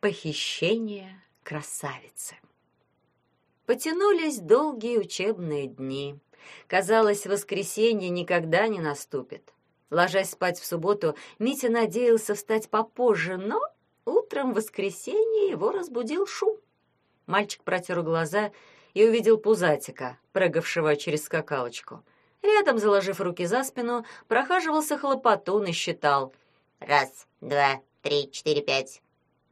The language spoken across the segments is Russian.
Похищение красавицы. Потянулись долгие учебные дни. Казалось, воскресенье никогда не наступит. Ложась спать в субботу, Митя надеялся встать попозже, но утром в воскресенье его разбудил шум. Мальчик протер глаза и увидел пузатика, прыгавшего через скакалочку. Рядом, заложив руки за спину, прохаживался хлопотун и считал. «Раз, два, три, четыре, пять».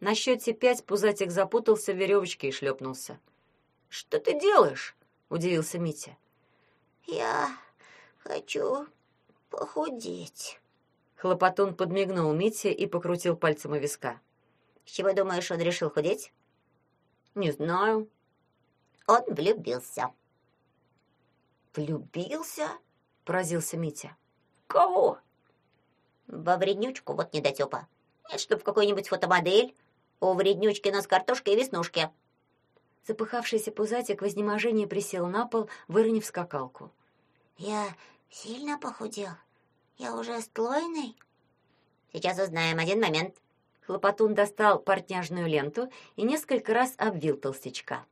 На счете пять пузатик запутался в веревочке и шлепнулся. «Что ты делаешь?» — удивился Митя. «Я хочу похудеть». Хлопотун подмигнул Мите и покрутил пальцем у виска. «С чего думаешь, он решил худеть?» «Не знаю». «Он влюбился». «Влюбился?» — поразился Митя. «Кого?» «Во вреднючку, вот недотёпа. Нет, чтоб какой-нибудь фотомодель. У вреднючки нос картошка и веснушки». Запыхавшийся пузатик в изнеможении присел на пол, выронив скакалку. «Я сильно похудел? Я уже стлойный?» «Сейчас узнаем. Один момент». Хлопотун достал портняжную ленту и несколько раз обвил толстячка.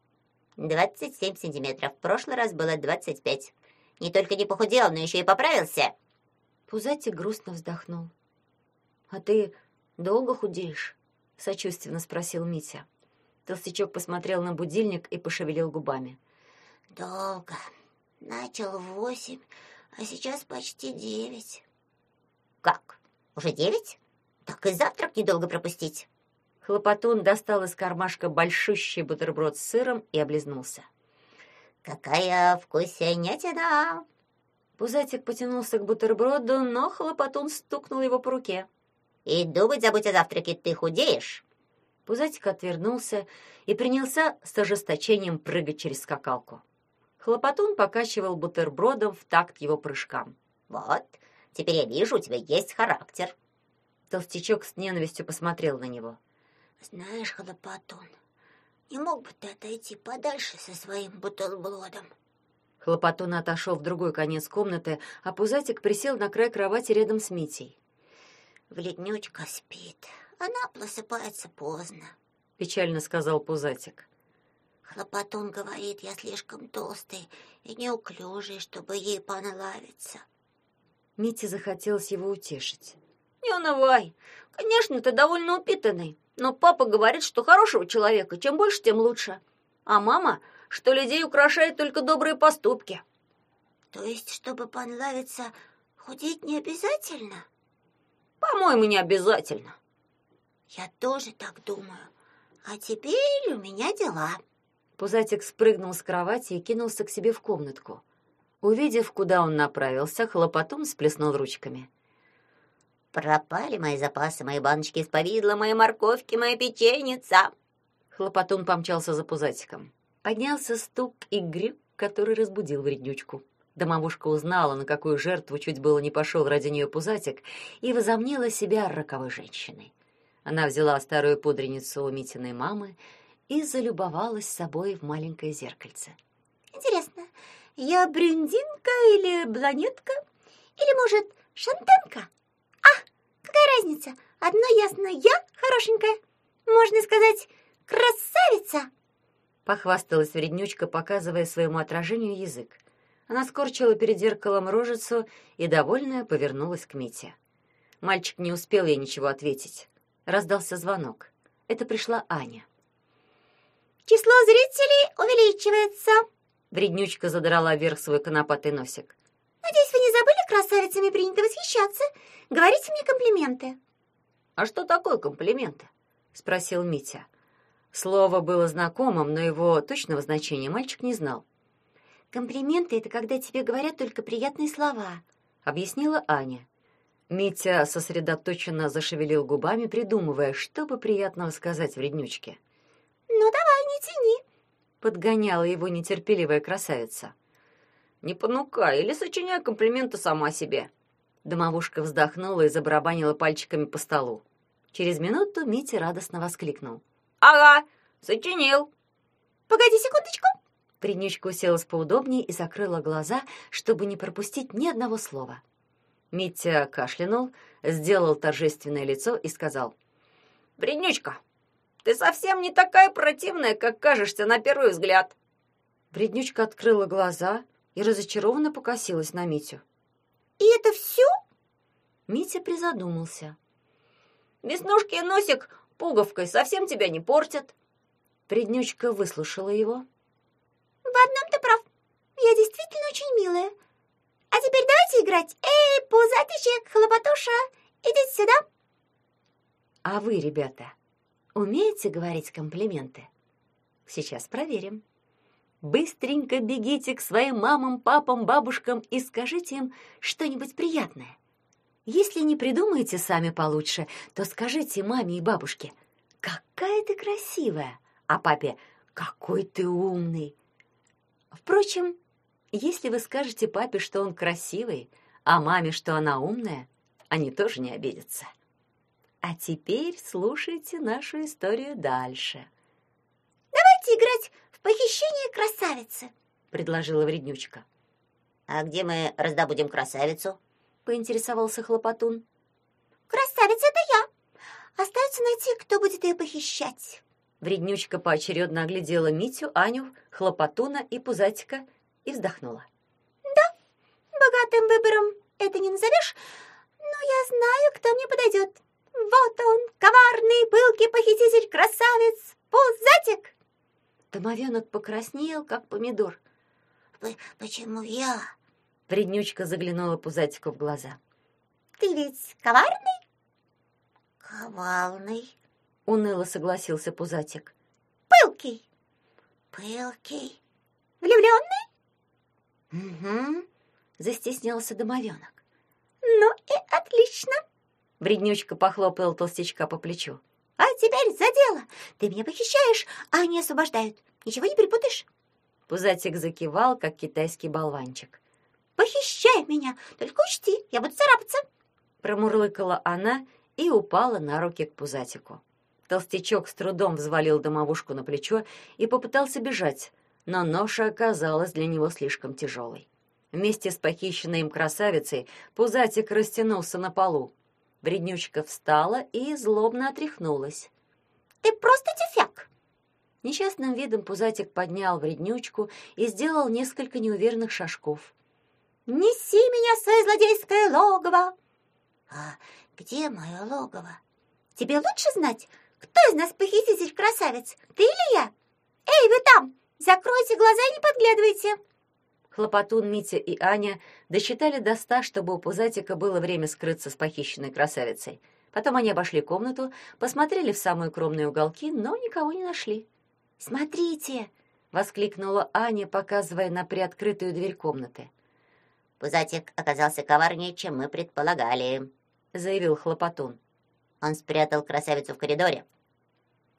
«Двадцать семь сантиметров. В прошлый раз было двадцать пять. Не только не похудел, но еще и поправился». Пузатик грустно вздохнул. «А ты долго худеешь?» — сочувственно спросил Митя. Толстячок посмотрел на будильник и пошевелил губами. «Долго. Начал в восемь, а сейчас почти девять». «Как? Уже девять? Так и завтрак недолго пропустить». Хлопотун достал из кармашка большущий бутерброд с сыром и облизнулся. «Какая вкуснятина!» Пузатик потянулся к бутерброду, но Хлопотун стукнул его по руке. «И думать забудь о завтраке, ты худеешь!» Пузатик отвернулся и принялся с ожесточением прыгать через скакалку. Хлопотун покачивал бутербродом в такт его прыжкам. «Вот, теперь я вижу, у тебя есть характер». Толстячок с ненавистью посмотрел на него. «Знаешь, Хлопотун, не мог бы ты отойти подальше со своим бутербродом?» Хлопотун отошел в другой конец комнаты, а Пузатик присел на край кровати рядом с Митей. «Вледнючка спит. Она просыпается поздно», — печально сказал Пузатик. «Хлопотун говорит, я слишком толстый и неуклюжий, чтобы ей понравиться». Мите захотелось его утешить. «Не унывай. Конечно, ты довольно упитанный, но папа говорит, что хорошего человека чем больше, тем лучше. А мама, что людей украшает только добрые поступки». «То есть, чтобы понравиться, худеть не обязательно?» «По-моему, не обязательно». «Я тоже так думаю. А теперь у меня дела». Пузатик спрыгнул с кровати и кинулся к себе в комнатку. Увидев, куда он направился, хлопотун сплеснул ручками. «Пропали мои запасы, мои баночки из повидла, мои морковки, моя печеница!» Хлопотун помчался за пузатиком. Поднялся стук и гриб, который разбудил вреднючку. Домовушка узнала, на какую жертву чуть было не пошел ради нее пузатик, и возомнила себя роковой женщиной. Она взяла старую пудреницу у Митиной мамы и залюбовалась собой в маленькое зеркальце. «Интересно, я брюндинка или блонетка? Или, может, шантенка? А, какая разница? Одно ясно, я хорошенькая. Можно сказать, красавица!» Похвасталась вреднючка, показывая своему отражению язык. Она скорчила перед зеркалом рожицу и, довольная, повернулась к Мите. Мальчик не успел ей ничего ответить. Раздался звонок. Это пришла Аня. «Число зрителей увеличивается!» Вреднючка задрала вверх свой конопатый носик. «Надеюсь, вы не забыли красавицами принято восхищаться? Говорите мне комплименты!» «А что такое комплименты?» — спросил Митя. Слово было знакомым, но его точного значения мальчик не знал. «Комплименты — это когда тебе говорят только приятные слова», — объяснила Аня. Митя сосредоточенно зашевелил губами, придумывая, что бы приятного сказать вреднючке. «Ну давай, не тяни», — подгоняла его нетерпеливая красавица. «Не понукай или сочиняй комплименты сама себе». Домовушка вздохнула и забарабанила пальчиками по столу. Через минуту Митя радостно воскликнул. «Ага, сочинил». «Погоди секундочку». Вреднючка уселась поудобнее и закрыла глаза, чтобы не пропустить ни одного слова. Митя кашлянул, сделал торжественное лицо и сказал. «Вреднючка, Ты совсем не такая противная, как кажешься на первый взгляд. Вреднючка открыла глаза и разочарованно покосилась на Митю. И это все? Митя призадумался. Веснушки и носик пуговкой совсем тебя не портят. Вреднючка выслушала его. В одном ты прав. Я действительно очень милая. А теперь давайте играть. Эй, пузатичек, хлопотуша, идите сюда. А вы, ребята, умеете говорить комплименты? Сейчас проверим. Быстренько бегите к своим мамам, папам, бабушкам и скажите им что-нибудь приятное. Если не придумаете сами получше, то скажите маме и бабушке «Какая ты красивая!» а папе «Какой ты умный!» Впрочем, если вы скажете папе, что он красивый, а маме, что она умная, они тоже не обидятся. А теперь слушайте нашу историю дальше. Давайте играть в похищение красавицы, предложила вреднючка. А где мы раздобудем красавицу? поинтересовался хлопотун. Красавица это я. Остается найти, кто будет ее похищать. Вреднючка поочередно оглядела Митю, Аню, Хлопотуна и Пузатика и вздохнула. Да, богатым выбором это не назовешь, но я знаю, кто мне подойдет. Вот он, коварный, пылкий похититель красавец, Пузатик. Домовенок покраснел, как помидор. Почему я? Вреднючка заглянула Пузатику в глаза. Ты ведь коварный? Коварный. Уныло согласился Пузатик. Пылкий. Пылкий. Влюбленный? Угу. Застеснялся домовенок. Ну и отлично. Вреднючка похлопала толстячка по плечу. А теперь за дело. Ты меня похищаешь, а они освобождают. Ничего не перепутаешь? Пузатик закивал, как китайский болванчик. Похищай меня, только учти, я буду царапаться. Промурлыкала она и упала на руки к Пузатику. Толстячок с трудом взвалил домовушку на плечо и попытался бежать, но ноша оказалась для него слишком тяжелой. Вместе с похищенной им красавицей Пузатик растянулся на полу. Вреднючка встала и злобно отряхнулась. «Ты просто тюфяк!» Несчастным видом Пузатик поднял вреднючку и сделал несколько неуверенных шажков. «Неси меня в свое злодейское логово!» «А где мое логово?» «Тебе лучше знать, кто из нас похититель красавец, ты или я? Эй, вы там, закройте глаза и не подглядывайте!» Хлопотун, Митя и Аня досчитали до ста, чтобы у Пузатика было время скрыться с похищенной красавицей. Потом они обошли комнату, посмотрели в самые укромные уголки, но никого не нашли. «Смотрите!» — воскликнула Аня, показывая на приоткрытую дверь комнаты. Пузатик оказался коварнее, чем мы предполагали, заявил Хлопотун. Он спрятал красавицу в коридоре.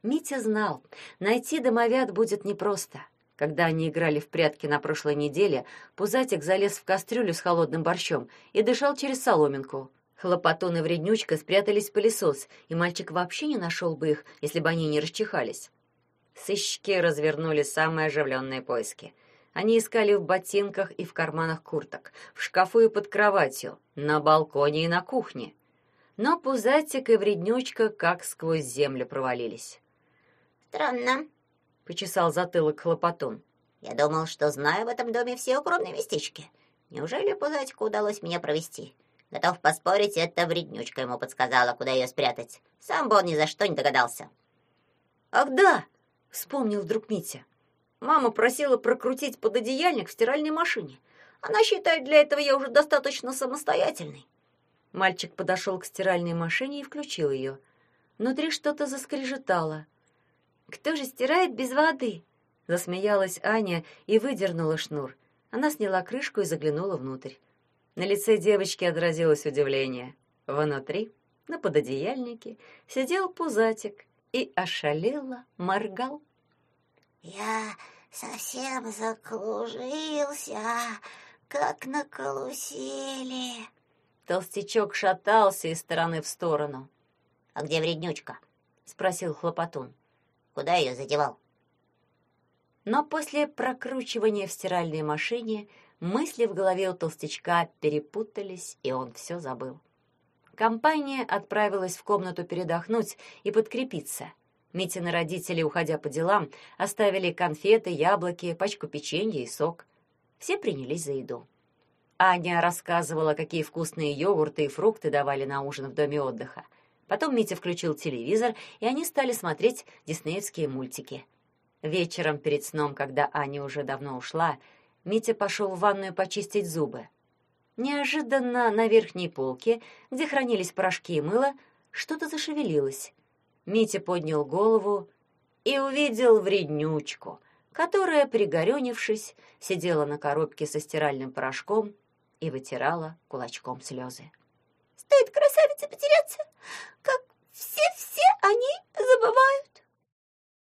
Митя знал, найти домовят будет непросто. Когда они играли в прятки на прошлой неделе, Пузатик залез в кастрюлю с холодным борщом и дышал через соломинку. Хлопотун и вреднючка спрятались в пылесос, и мальчик вообще не нашел бы их, если бы они не расчихались. Сыщики развернули самые оживленные поиски. Они искали в ботинках и в карманах курток, в шкафу и под кроватью, на балконе и на кухне. Но Пузатик и вреднючка как сквозь землю провалились. «Странно», — почесал затылок хлопотун. «Я думал, что знаю в этом доме все укромные местечки. Неужели Пузатику удалось меня провести? Готов поспорить, это вреднючка ему подсказала, куда ее спрятать. Сам бы он ни за что не догадался». «Ах да!» — вспомнил вдруг Митя. «Мама просила прокрутить пододеяльник в стиральной машине. Она считает, для этого я уже достаточно самостоятельный». Мальчик подошел к стиральной машине и включил ее. Внутри что-то заскрежетало. «Кто же стирает без воды?» Засмеялась Аня и выдернула шнур. Она сняла крышку и заглянула внутрь. На лице девочки отразилось удивление. Внутри, на пододеяльнике, сидел пузатик и ошалело моргал. «Я совсем закружился, как на карусели». Толстячок шатался из стороны в сторону. «А где вреднючка?» — спросил Хлопотун. «Куда ее задевал?» Но после прокручивания в стиральной машине мысли в голове у толстячка перепутались, и он все забыл. Компания отправилась в комнату передохнуть и подкрепиться. Митины родители, уходя по делам, оставили конфеты, яблоки, пачку печенья и сок. Все принялись за еду. Аня рассказывала, какие вкусные йогурты и фрукты давали на ужин в доме отдыха. Потом Митя включил телевизор, и они стали смотреть диснеевские мультики. Вечером перед сном, когда Аня уже давно ушла, Митя пошел в ванную почистить зубы. Неожиданно на верхней полке, где хранились порошки и мыло, что-то зашевелилось. Митя поднял голову и увидел вреднючку, которая, пригорюнившись, сидела на коробке со стиральным порошком и вытирала кулачком слезы. «Стоит красавице потеряться, как все-все они забывают!»